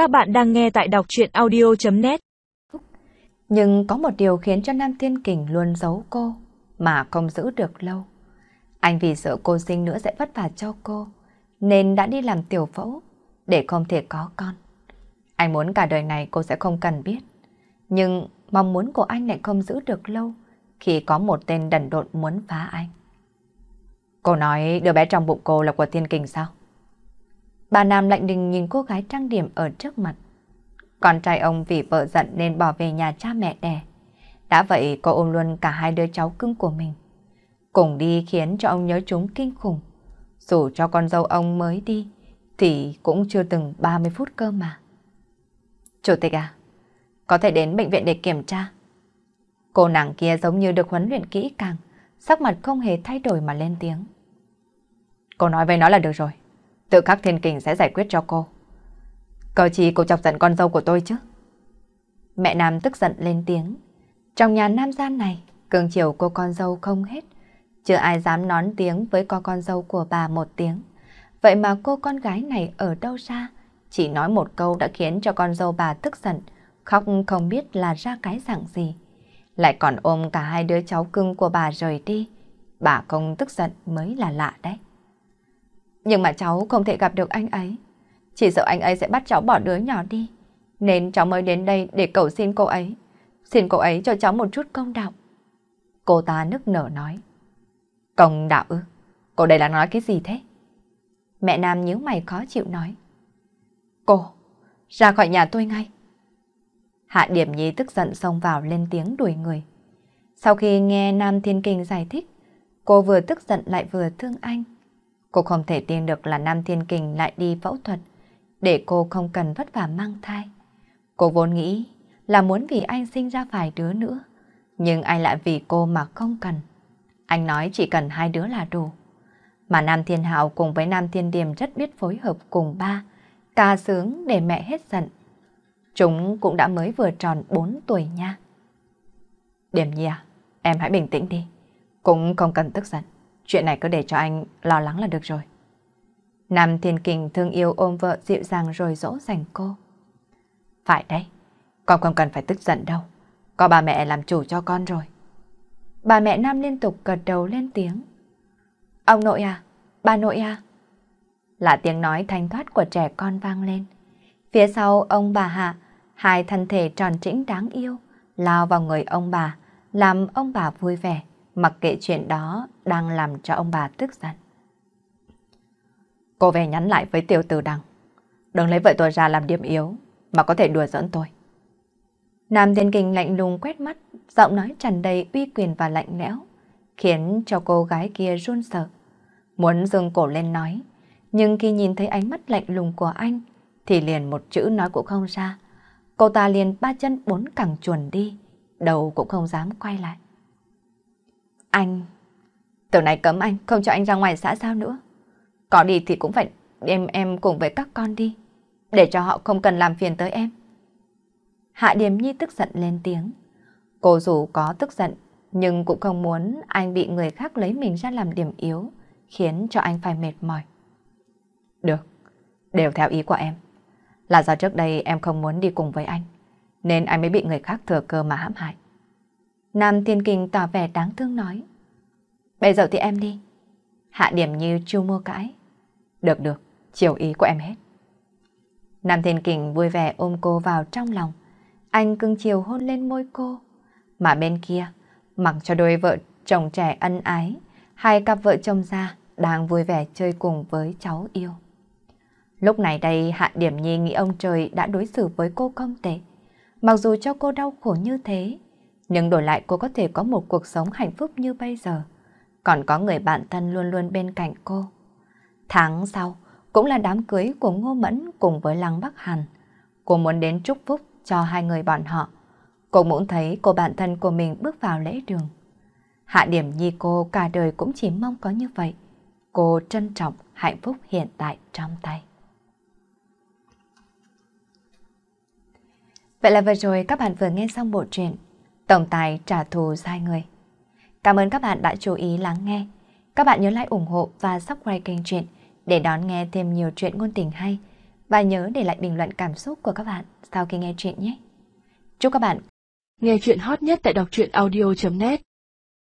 Các bạn đang nghe tại đọc chuyện audio.net Nhưng có một điều khiến cho Nam Thiên Kình luôn giấu cô, mà không giữ được lâu. Anh vì sợ cô sinh nữa sẽ vất vả cho cô, nên đã đi làm tiểu phẫu, để không thể có con. Anh muốn cả đời này cô sẽ không cần biết. Nhưng mong muốn của anh lại không giữ được lâu, khi có một tên đần độn muốn phá anh. Cô nói đứa bé trong bụng cô là của Thiên Kình sao? Bà Nam lạnh đình nhìn cô gái trang điểm ở trước mặt. Con trai ông vì vợ giận nên bỏ về nhà cha mẹ đẻ. Đã vậy cô ôm luôn cả hai đứa cháu cưng của mình. Cùng đi khiến cho ông nhớ chúng kinh khủng. Dù cho con dâu ông mới đi, thì cũng chưa từng 30 phút cơ mà. Chủ tịch à, có thể đến bệnh viện để kiểm tra. Cô nàng kia giống như được huấn luyện kỹ càng, sắc mặt không hề thay đổi mà lên tiếng. Cô nói với nó là được rồi. Tự khắc thiên kình sẽ giải quyết cho cô. Cờ chỉ cô chọc giận con dâu của tôi chứ. Mẹ Nam tức giận lên tiếng. Trong nhà Nam gian này, cường chiều cô con dâu không hết. Chưa ai dám nón tiếng với con con dâu của bà một tiếng. Vậy mà cô con gái này ở đâu ra? Chỉ nói một câu đã khiến cho con dâu bà tức giận, khóc không biết là ra cái dạng gì. Lại còn ôm cả hai đứa cháu cưng của bà rời đi. Bà không tức giận mới là lạ đấy. Nhưng mà cháu không thể gặp được anh ấy. Chỉ sợ anh ấy sẽ bắt cháu bỏ đứa nhỏ đi. Nên cháu mới đến đây để cầu xin cô ấy. Xin cô ấy cho cháu một chút công đạo. Cô ta nức nở nói. Công đạo ư? Cô đây là nói cái gì thế? Mẹ Nam nhíu mày khó chịu nói. Cô, ra khỏi nhà tôi ngay. Hạ Điểm Nhi tức giận xông vào lên tiếng đuổi người. Sau khi nghe Nam Thiên Kinh giải thích, cô vừa tức giận lại vừa thương anh. Cô không thể tin được là Nam Thiên Kình lại đi phẫu thuật để cô không cần vất vả mang thai. Cô vốn nghĩ là muốn vì anh sinh ra vài đứa nữa, nhưng anh lại vì cô mà không cần. Anh nói chỉ cần hai đứa là đủ. Mà Nam Thiên Hạo cùng với Nam Thiên Điềm rất biết phối hợp cùng ba, ca sướng để mẹ hết giận. Chúng cũng đã mới vừa tròn 4 tuổi nha. Điểm nhi à, em hãy bình tĩnh đi, cũng không cần tức giận. Chuyện này cứ để cho anh lo lắng là được rồi. Nam Thiên Kình thương yêu ôm vợ dịu dàng rồi dỗ dành cô. Phải đấy, con không cần phải tức giận đâu. Có bà mẹ làm chủ cho con rồi. Bà mẹ Nam liên tục gật đầu lên tiếng. Ông nội à, bà nội à. Là tiếng nói thanh thoát của trẻ con vang lên. Phía sau ông bà Hạ, hai thân thể tròn trĩnh đáng yêu, lao vào người ông bà, làm ông bà vui vẻ mặc kệ chuyện đó đang làm cho ông bà tức giận. Cô về nhắn lại với tiểu tử đằng. Đừng lấy vợ tôi ra làm điểm yếu, mà có thể đùa giỡn tôi. Nam Thiên Kinh lạnh lùng quét mắt, giọng nói tràn đầy uy quyền và lạnh lẽo, khiến cho cô gái kia run sợ. Muốn dương cổ lên nói, nhưng khi nhìn thấy ánh mắt lạnh lùng của anh, thì liền một chữ nói cũng không ra. Cô ta liền ba chân bốn cẳng chuồn đi, đầu cũng không dám quay lại. Anh... Từ nay cấm anh, không cho anh ra ngoài xã sao nữa. Có đi thì cũng phải đem em cùng với các con đi, để cho họ không cần làm phiền tới em. Hạ Điềm Nhi tức giận lên tiếng. Cô dù có tức giận, nhưng cũng không muốn anh bị người khác lấy mình ra làm điểm yếu, khiến cho anh phải mệt mỏi. Được, đều theo ý của em. Là do trước đây em không muốn đi cùng với anh, nên anh mới bị người khác thừa cơ mà hãm hại. Nam Thiên Kinh tỏ vẻ đáng thương nói. Bây giờ thì em đi. Hạ điểm như chu mua cãi. Được được, chiều ý của em hết. Nam Thiên Kình vui vẻ ôm cô vào trong lòng. Anh cưng chiều hôn lên môi cô. Mà bên kia, mặc cho đôi vợ chồng trẻ ân ái, hai cặp vợ chồng già đang vui vẻ chơi cùng với cháu yêu. Lúc này đây Hạ Điểm Nhi nghĩ ông trời đã đối xử với cô không tệ. Mặc dù cho cô đau khổ như thế, nhưng đổi lại cô có thể có một cuộc sống hạnh phúc như bây giờ. Còn có người bạn thân luôn luôn bên cạnh cô. Tháng sau, cũng là đám cưới của Ngô Mẫn cùng với Lăng Bắc Hàn. Cô muốn đến chúc phúc cho hai người bọn họ. Cô muốn thấy cô bạn thân của mình bước vào lễ đường. Hạ điểm nhi cô cả đời cũng chỉ mong có như vậy. Cô trân trọng hạnh phúc hiện tại trong tay. Vậy là vừa rồi các bạn vừa nghe xong bộ truyện Tổng tài trả thù sai người. Cảm ơn các bạn đã chú ý lắng nghe. Các bạn nhớ like, ủng hộ và subscribe kênh truyện để đón nghe thêm nhiều chuyện ngôn tình hay và nhớ để lại bình luận cảm xúc của các bạn sau khi nghe chuyện nhé. Chúc các bạn nghe chuyện hot nhất tại đọc truyện audio.net